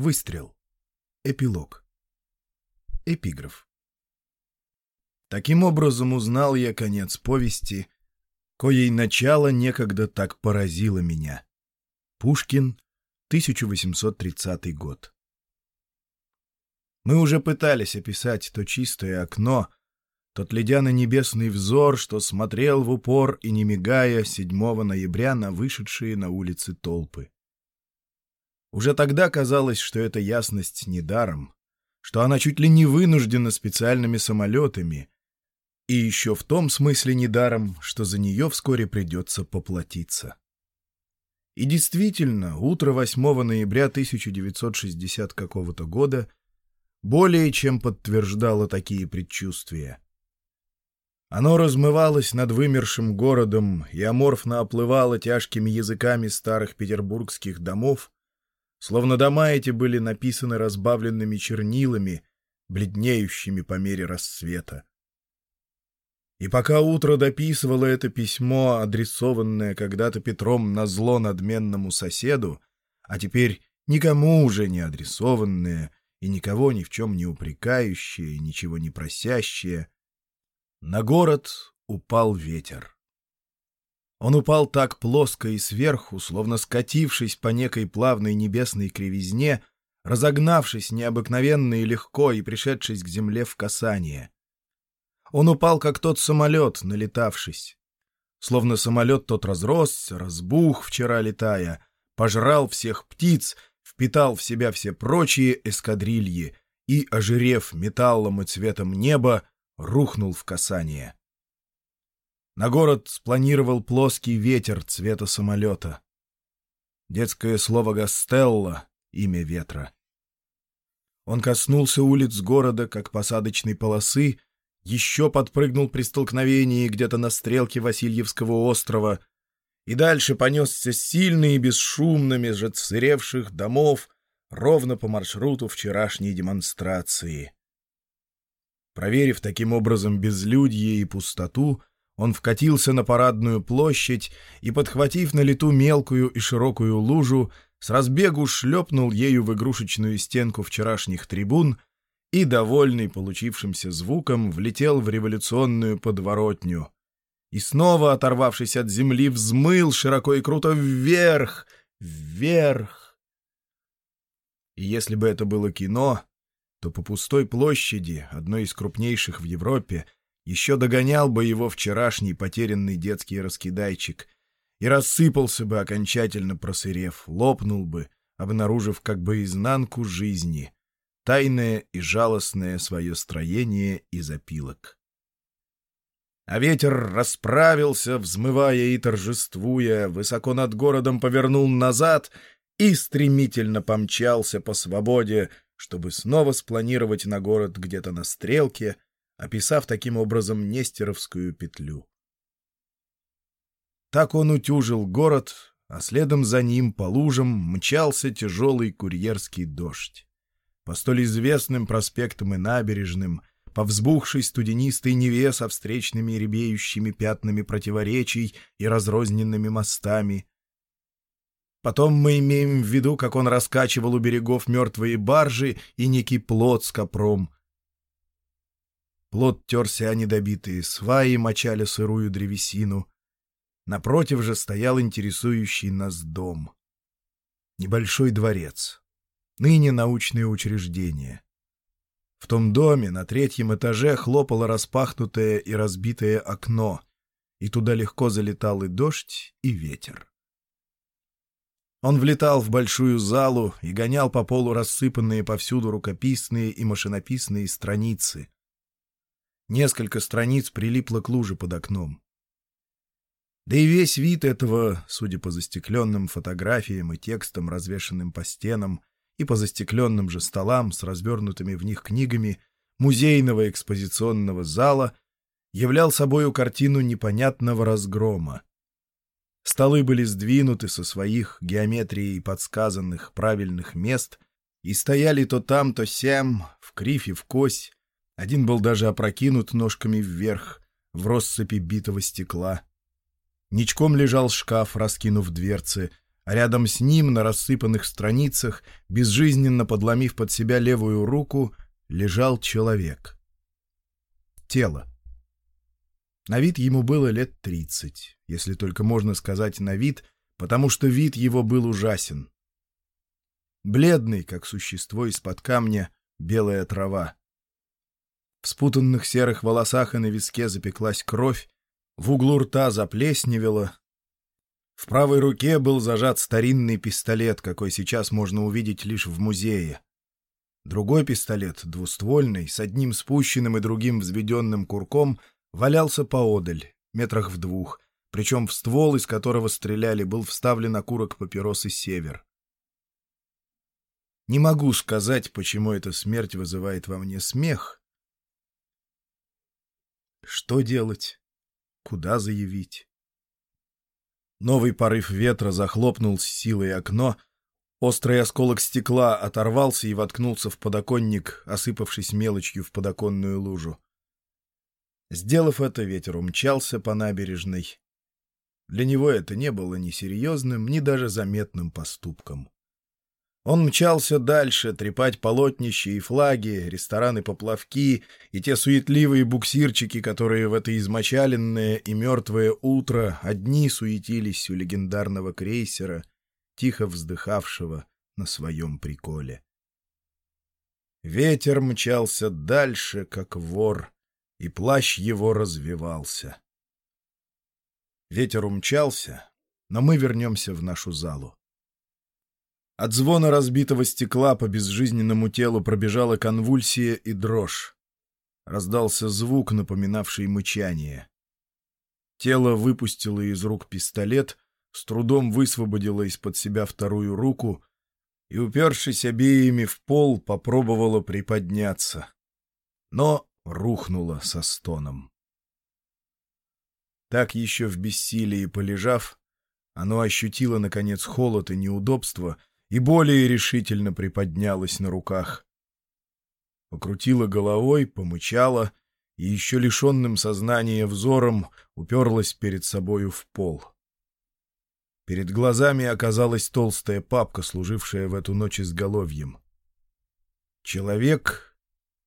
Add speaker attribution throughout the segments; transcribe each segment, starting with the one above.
Speaker 1: Выстрел. Эпилог. Эпиграф. Таким образом узнал я конец повести, коей начало некогда так поразило меня. Пушкин, 1830 год. Мы уже пытались описать то чистое окно, тот ледяно-небесный взор, что смотрел в упор и, не мигая, 7 ноября на вышедшие на улицы толпы. Уже тогда казалось, что эта ясность недаром, что она чуть ли не вынуждена специальными самолетами, и еще в том смысле недаром, что за нее вскоре придется поплатиться. И действительно, утро 8 ноября 1960 какого-то года более чем подтверждало такие предчувствия. Оно размывалось над вымершим городом и аморфно оплывало тяжкими языками старых петербургских домов, словно дома эти были написаны разбавленными чернилами, бледнеющими по мере рассвета. И пока утро дописывало это письмо, адресованное когда-то Петром на зло надменному соседу, а теперь никому уже не адресованное и никого ни в чем не упрекающее, ничего не просящее, на город упал ветер. Он упал так плоско и сверху, словно скатившись по некой плавной небесной кривизне, разогнавшись необыкновенно и легко и пришедшись к земле в касание. Он упал, как тот самолет, налетавшись. Словно самолет тот разросся, разбух, вчера летая, пожрал всех птиц, впитал в себя все прочие эскадрильи и, ожирев металлом и цветом неба, рухнул в касание. На город спланировал плоский ветер цвета самолета. Детское слово «Гастелло» — имя ветра. Он коснулся улиц города, как посадочной полосы, еще подпрыгнул при столкновении где-то на стрелке Васильевского острова и дальше понесся сильный и бесшумно меж отсыревших домов ровно по маршруту вчерашней демонстрации. Проверив таким образом безлюдье и пустоту, он вкатился на парадную площадь и, подхватив на лету мелкую и широкую лужу, с разбегу шлепнул ею в игрушечную стенку вчерашних трибун — и, довольный получившимся звуком, влетел в революционную подворотню. И снова, оторвавшись от земли, взмыл широко и круто вверх, вверх. И если бы это было кино, то по пустой площади, одной из крупнейших в Европе, еще догонял бы его вчерашний потерянный детский раскидайчик и рассыпался бы окончательно просырев, лопнул бы, обнаружив как бы изнанку жизни — тайное и жалостное свое строение из опилок. А ветер расправился, взмывая и торжествуя, высоко над городом повернул назад и стремительно помчался по свободе, чтобы снова спланировать на город где-то на стрелке, описав таким образом Нестеровскую петлю. Так он утюжил город, а следом за ним по лужам мчался тяжелый курьерский дождь по столь известным проспектам и набережным, по взбухшей студенистой Неве со встречными ребеющими пятнами противоречий и разрозненными мостами. Потом мы имеем в виду, как он раскачивал у берегов мертвые баржи и некий плот с копром. Плот терся о недобитые сваи, мочали сырую древесину. Напротив же стоял интересующий нас дом. Небольшой дворец ныне научное учреждение. В том доме на третьем этаже хлопало распахнутое и разбитое окно, и туда легко залетал и дождь, и ветер. Он влетал в большую залу и гонял по полу рассыпанные повсюду рукописные и машинописные страницы. Несколько страниц прилипло к луже под окном. Да и весь вид этого, судя по застекленным фотографиям и текстам, развешанным по стенам, и по застекленным же столам с развернутыми в них книгами музейного экспозиционного зала являл собою картину непонятного разгрома. Столы были сдвинуты со своих геометрией подсказанных правильных мест и стояли то там, то сям, в крив и в кось. Один был даже опрокинут ножками вверх, в россыпи битого стекла. Ничком лежал шкаф, раскинув дверцы, а рядом с ним, на рассыпанных страницах, безжизненно подломив под себя левую руку, лежал человек. Тело. На вид ему было лет тридцать, если только можно сказать на вид, потому что вид его был ужасен. Бледный, как существо из-под камня, белая трава. В спутанных серых волосах и на виске запеклась кровь, в углу рта заплесневело. В правой руке был зажат старинный пистолет, какой сейчас можно увидеть лишь в музее. Другой пистолет, двуствольный, с одним спущенным и другим взведенным курком, валялся поодаль, метрах в двух, причем в ствол, из которого стреляли, был вставлен окурок папиросы «Север». Не могу сказать, почему эта смерть вызывает во мне смех. Что делать? Куда заявить? Новый порыв ветра захлопнул с силой окно, острый осколок стекла оторвался и воткнулся в подоконник, осыпавшись мелочью в подоконную лужу. Сделав это, ветер умчался по набережной. Для него это не было ни серьезным, ни даже заметным поступком. Он мчался дальше, трепать полотнища и флаги, рестораны-поплавки и те суетливые буксирчики, которые в это измочаленное и мертвое утро одни суетились у легендарного крейсера, тихо вздыхавшего на своем приколе. Ветер мчался дальше, как вор, и плащ его развивался. Ветер умчался, но мы вернемся в нашу залу. От звона разбитого стекла по безжизненному телу пробежала конвульсия и дрожь. Раздался звук, напоминавший мычание. Тело выпустило из рук пистолет, с трудом высвободило из-под себя вторую руку и, упершись обеими в пол, попробовало приподняться. Но рухнуло со стоном. Так еще в бессилии полежав, оно ощутило, наконец, холод и неудобство — и более решительно приподнялась на руках. Покрутила головой, помычала и еще лишенным сознания взором уперлась перед собою в пол. Перед глазами оказалась толстая папка, служившая в эту ночь изголовьем. Человек,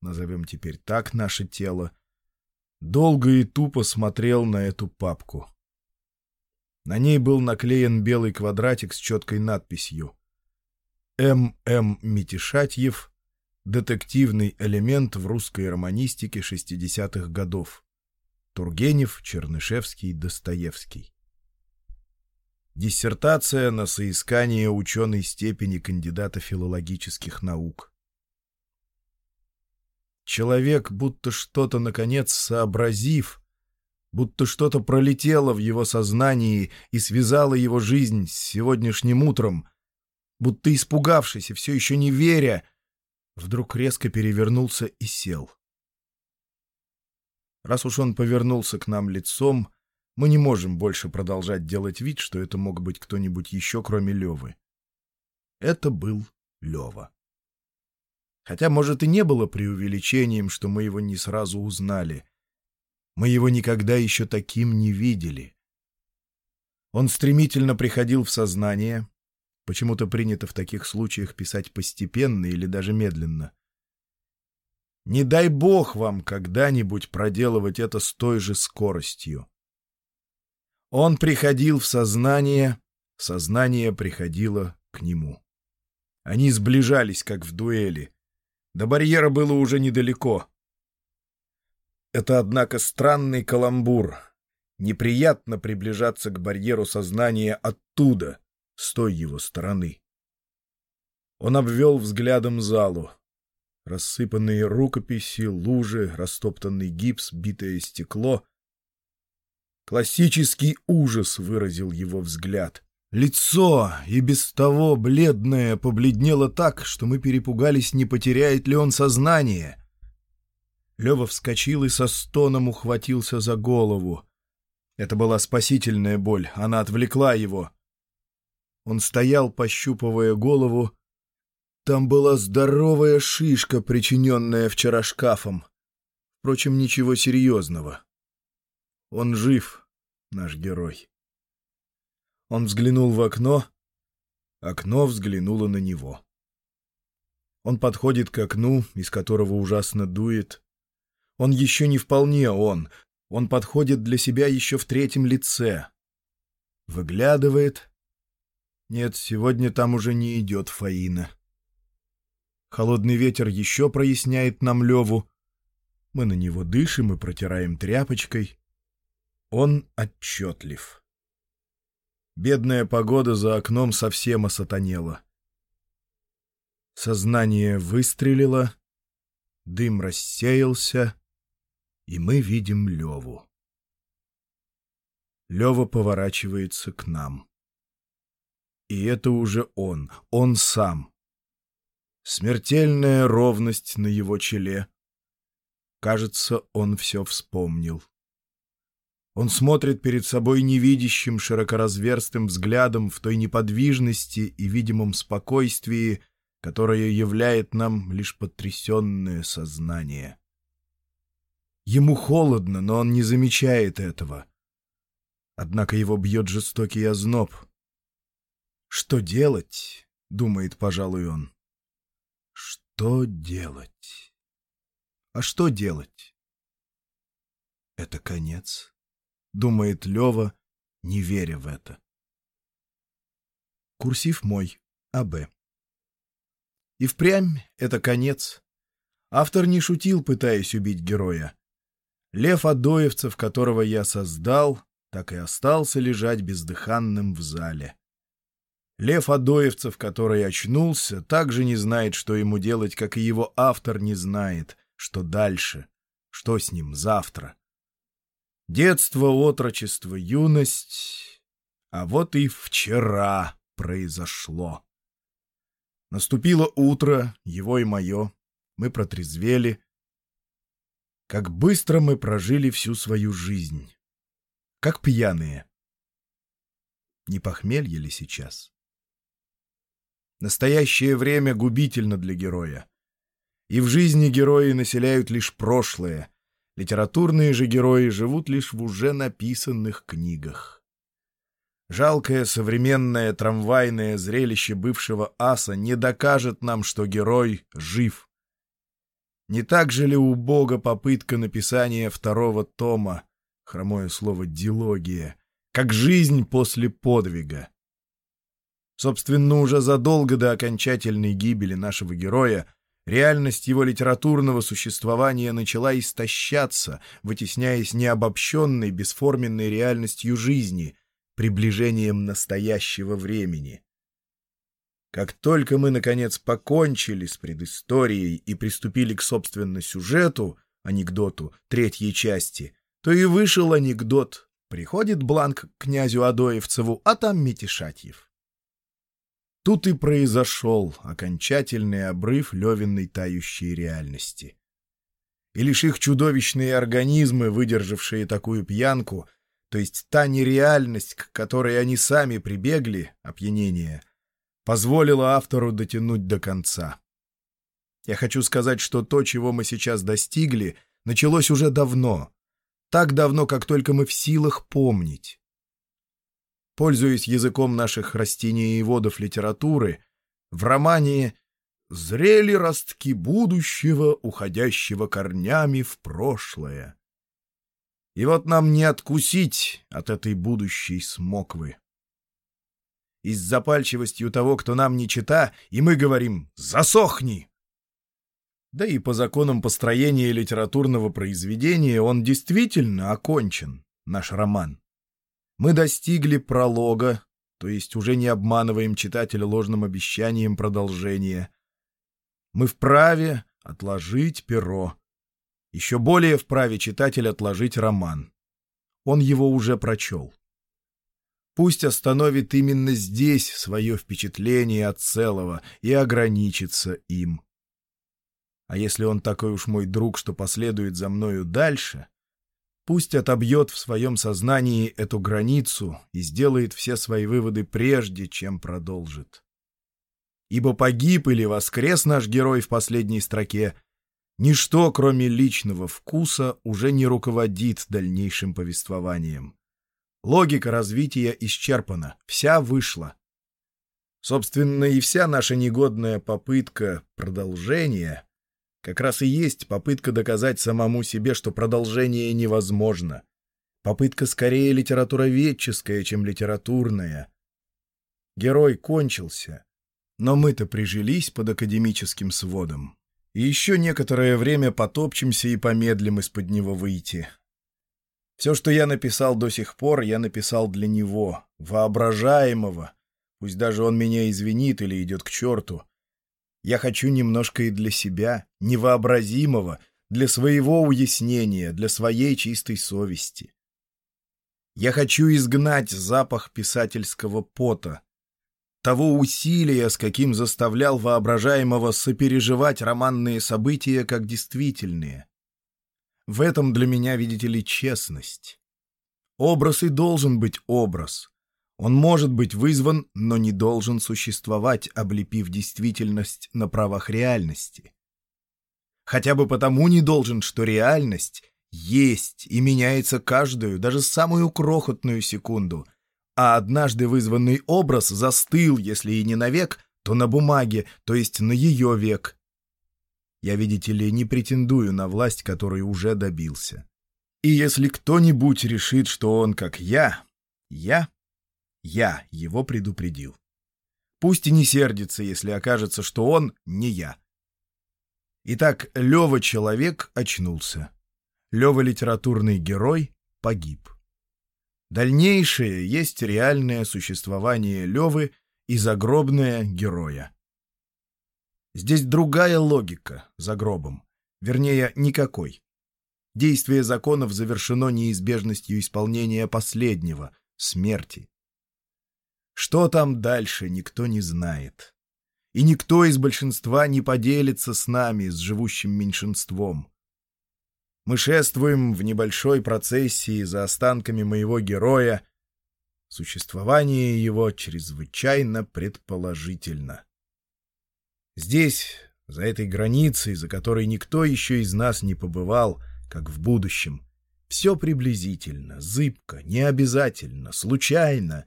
Speaker 1: назовем теперь так наше тело, долго и тупо смотрел на эту папку. На ней был наклеен белый квадратик с четкой надписью М. М. Митишатьев «Детективный элемент в русской романистике 60-х годов». Тургенев, Чернышевский, Достоевский. Диссертация на соискание ученой степени кандидата филологических наук. Человек, будто что-то, наконец, сообразив, будто что-то пролетело в его сознании и связало его жизнь с сегодняшним утром — будто испугавшись и все еще не веря, вдруг резко перевернулся и сел. Раз уж он повернулся к нам лицом, мы не можем больше продолжать делать вид, что это мог быть кто-нибудь еще, кроме Левы. Это был Лева. Хотя, может, и не было преувеличением, что мы его не сразу узнали. Мы его никогда еще таким не видели. Он стремительно приходил в сознание, Почему-то принято в таких случаях писать постепенно или даже медленно. Не дай бог вам когда-нибудь проделывать это с той же скоростью. Он приходил в сознание, сознание приходило к нему. Они сближались, как в дуэли. До барьера было уже недалеко. Это, однако, странный каламбур. Неприятно приближаться к барьеру сознания оттуда — с той его стороны. Он обвел взглядом залу. Рассыпанные рукописи, лужи, растоптанный гипс, битое стекло. Классический ужас выразил его взгляд. Лицо, и без того бледное, побледнело так, что мы перепугались, не потеряет ли он сознание. Лева вскочил и со стоном ухватился за голову. Это была спасительная боль, она отвлекла его — он стоял, пощупывая голову. Там была здоровая шишка, причиненная вчера шкафом. Впрочем, ничего серьезного. Он жив, наш герой. Он взглянул в окно, Окно взглянуло на него. Он подходит к окну, из которого ужасно дует. Он еще не вполне он. Он подходит для себя еще в третьем лице. Выглядывает. Нет, сегодня там уже не идет Фаина. Холодный ветер еще проясняет нам Леву. Мы на него дышим и протираем тряпочкой. Он отчетлив. Бедная погода за окном совсем осатанела. Сознание выстрелило, дым рассеялся, и мы видим Леву. Лева поворачивается к нам. И это уже он, он сам. Смертельная ровность на его челе. Кажется, он все вспомнил. Он смотрит перед собой невидящим, широкоразверстым взглядом в той неподвижности и видимом спокойствии, которое являет нам лишь потрясенное сознание. Ему холодно, но он не замечает этого. Однако его бьет жестокий озноб. «Что делать?» — думает, пожалуй, он. «Что делать?» «А что делать?» «Это конец» думает Лева, не веря в это. Курсив мой, А.Б. И впрямь это конец. Автор не шутил, пытаясь убить героя. Лев Адоевцев, которого я создал, так и остался лежать бездыханным в зале. Лев Адоевцев, который очнулся, также не знает, что ему делать, как и его автор не знает, что дальше, что с ним завтра. Детство, отрочество, юность. А вот и вчера произошло. Наступило утро, его и мое. Мы протрезвели. Как быстро мы прожили всю свою жизнь. Как пьяные. Не похмелье ли сейчас? Настоящее время губительно для героя. И в жизни герои населяют лишь прошлое — Литературные же герои живут лишь в уже написанных книгах. Жалкое современное трамвайное зрелище бывшего аса не докажет нам, что герой жив. Не так же ли убога попытка написания второго тома, хромое слово «дилогия», как жизнь после подвига? Собственно, уже задолго до окончательной гибели нашего героя Реальность его литературного существования начала истощаться, вытесняясь необобщенной, бесформенной реальностью жизни, приближением настоящего времени. Как только мы, наконец, покончили с предысторией и приступили к, собственно, сюжету, анекдоту, третьей части, то и вышел анекдот. Приходит бланк к князю Адоевцеву, а там Митишатьев. Тут и произошел окончательный обрыв Левиной тающей реальности. И лишь их чудовищные организмы, выдержавшие такую пьянку, то есть та нереальность, к которой они сами прибегли, опьянение, позволила автору дотянуть до конца. Я хочу сказать, что то, чего мы сейчас достигли, началось уже давно, так давно, как только мы в силах помнить. Пользуясь языком наших растений и водов литературы, в романе «Зрели ростки будущего, уходящего корнями в прошлое». И вот нам не откусить от этой будущей смоквы. И с запальчивостью того, кто нам не чита, и мы говорим «засохни!» Да и по законам построения литературного произведения он действительно окончен, наш роман. Мы достигли пролога, то есть уже не обманываем читателя ложным обещанием продолжения. Мы вправе отложить перо. Еще более вправе читатель отложить роман. Он его уже прочел. Пусть остановит именно здесь свое впечатление от целого и ограничится им. А если он такой уж мой друг, что последует за мною дальше, Пусть отобьет в своем сознании эту границу и сделает все свои выводы прежде, чем продолжит. Ибо погиб или воскрес наш герой в последней строке, ничто, кроме личного вкуса, уже не руководит дальнейшим повествованием. Логика развития исчерпана, вся вышла. Собственно, и вся наша негодная попытка продолжения как раз и есть попытка доказать самому себе, что продолжение невозможно. Попытка скорее литературоведческая, чем литературная. Герой кончился, но мы-то прижились под академическим сводом. И еще некоторое время потопчемся и помедлим из-под него выйти. Все, что я написал до сих пор, я написал для него, воображаемого. Пусть даже он меня извинит или идет к черту. Я хочу немножко и для себя, невообразимого, для своего уяснения, для своей чистой совести. Я хочу изгнать запах писательского пота, того усилия, с каким заставлял воображаемого сопереживать романные события как действительные. В этом для меня, видите ли, честность. Образ и должен быть образ. Он может быть вызван, но не должен существовать, облепив действительность на правах реальности. Хотя бы потому не должен, что реальность есть и меняется каждую, даже самую крохотную секунду — а однажды вызванный образ застыл, если и не навек, то на бумаге, то есть на ее век. Я, видите ли, не претендую на власть, которой уже добился. И если кто-нибудь решит, что он как я, я, я его предупредил. Пусть и не сердится, если окажется, что он не я. Итак, Лева человек очнулся. Лева литературный герой погиб. Дальнейшее есть реальное существование Левы и загробное героя. Здесь другая логика за гробом, вернее, никакой. Действие законов завершено неизбежностью исполнения последнего — смерти. Что там дальше, никто не знает. И никто из большинства не поделится с нами, с живущим меньшинством. Мы шествуем в небольшой процессии за останками моего героя. Существование его чрезвычайно предположительно. Здесь, за этой границей, за которой никто еще из нас не побывал, как в будущем, все приблизительно, зыбко, необязательно, случайно,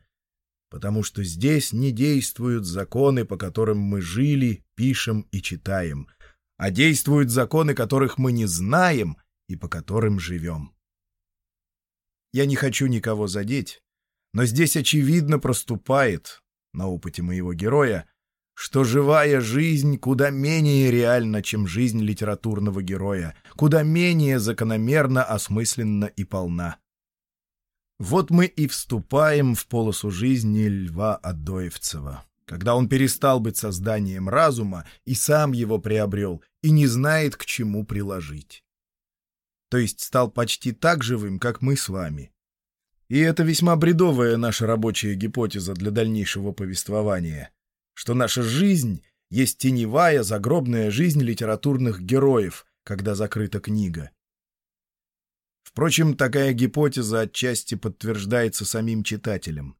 Speaker 1: потому что здесь не действуют законы, по которым мы жили, пишем и читаем, а действуют законы, которых мы не знаем — и по которым живем. Я не хочу никого задеть, но здесь очевидно проступает, на опыте моего героя, что живая жизнь куда менее реальна, чем жизнь литературного героя, куда менее закономерно, осмысленна и полна. Вот мы и вступаем в полосу жизни Льва Адоевцева, когда он перестал быть созданием разума и сам его приобрел, и не знает, к чему приложить то есть стал почти так живым, как мы с вами. И это весьма бредовая наша рабочая гипотеза для дальнейшего повествования, что наша жизнь есть теневая загробная жизнь литературных героев, когда закрыта книга. Впрочем, такая гипотеза отчасти подтверждается самим читателем.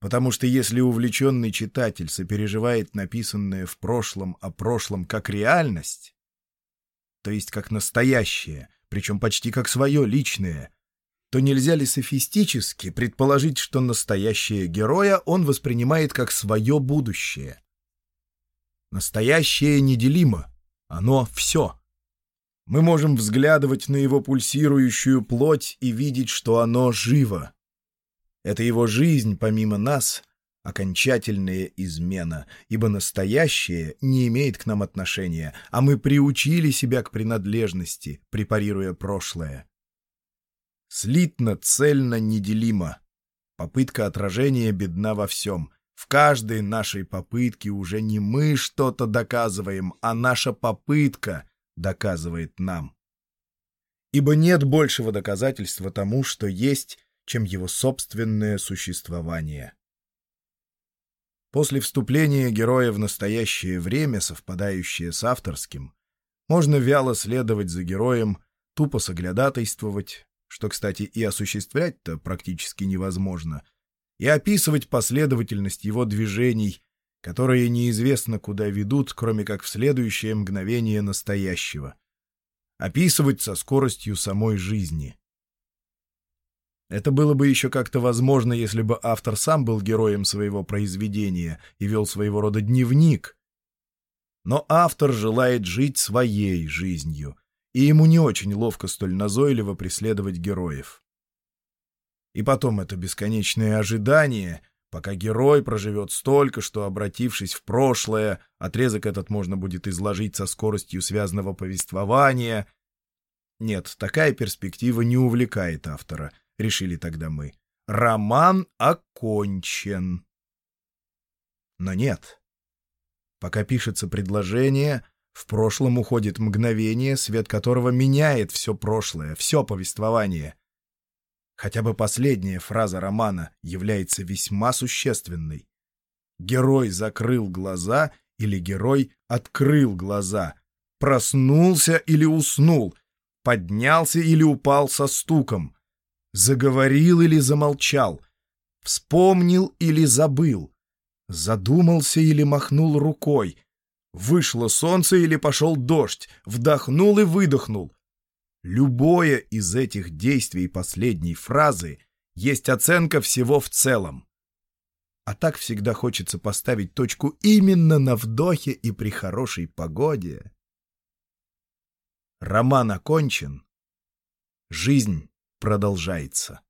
Speaker 1: Потому что если увлеченный читатель сопереживает написанное в прошлом о прошлом как реальность, то есть как настоящее, причем почти как свое личное, то нельзя ли софистически предположить, что настоящее героя он воспринимает как свое будущее? Настоящее неделимо, оно все. Мы можем взглядывать на его пульсирующую плоть и видеть, что оно живо. Это его жизнь, помимо нас, окончательная измена, ибо настоящее не имеет к нам отношения, а мы приучили себя к принадлежности, препарируя прошлое. Слитно, цельно, неделимо. Попытка отражения бедна во всем. В каждой нашей попытке уже не мы что-то доказываем, а наша попытка доказывает нам. Ибо нет большего доказательства тому, что есть, чем его собственное существование. После вступления героя в настоящее время, совпадающее с авторским, можно вяло следовать за героем, тупо соглядатайствовать, что, кстати, и осуществлять-то практически невозможно, и описывать последовательность его движений, которые неизвестно куда ведут, кроме как в следующее мгновение настоящего. Описывать со скоростью самой жизни. Это было бы еще как-то возможно, если бы автор сам был героем своего произведения и вел своего рода дневник. Но автор желает жить своей жизнью, и ему не очень ловко столь назойливо преследовать героев. И потом это бесконечное ожидание, пока герой проживет столько, что, обратившись в прошлое, отрезок этот можно будет изложить со скоростью связанного повествования. Нет, такая перспектива не увлекает автора, решили тогда мы. Роман окончен. Но нет. Пока пишется предложение, в прошлом уходит мгновение, свет которого меняет все прошлое, все повествование. Хотя бы последняя фраза романа является весьма существенной. Герой закрыл глаза или герой открыл глаза, проснулся или уснул, поднялся или упал со стуком, заговорил или замолчал, вспомнил или забыл, Задумался или махнул рукой. Вышло солнце или пошел дождь, вдохнул и выдохнул. Любое из этих действий последней фразы есть оценка всего в целом. А так всегда хочется поставить точку именно на вдохе и при хорошей погоде. Роман окончен. Жизнь продолжается.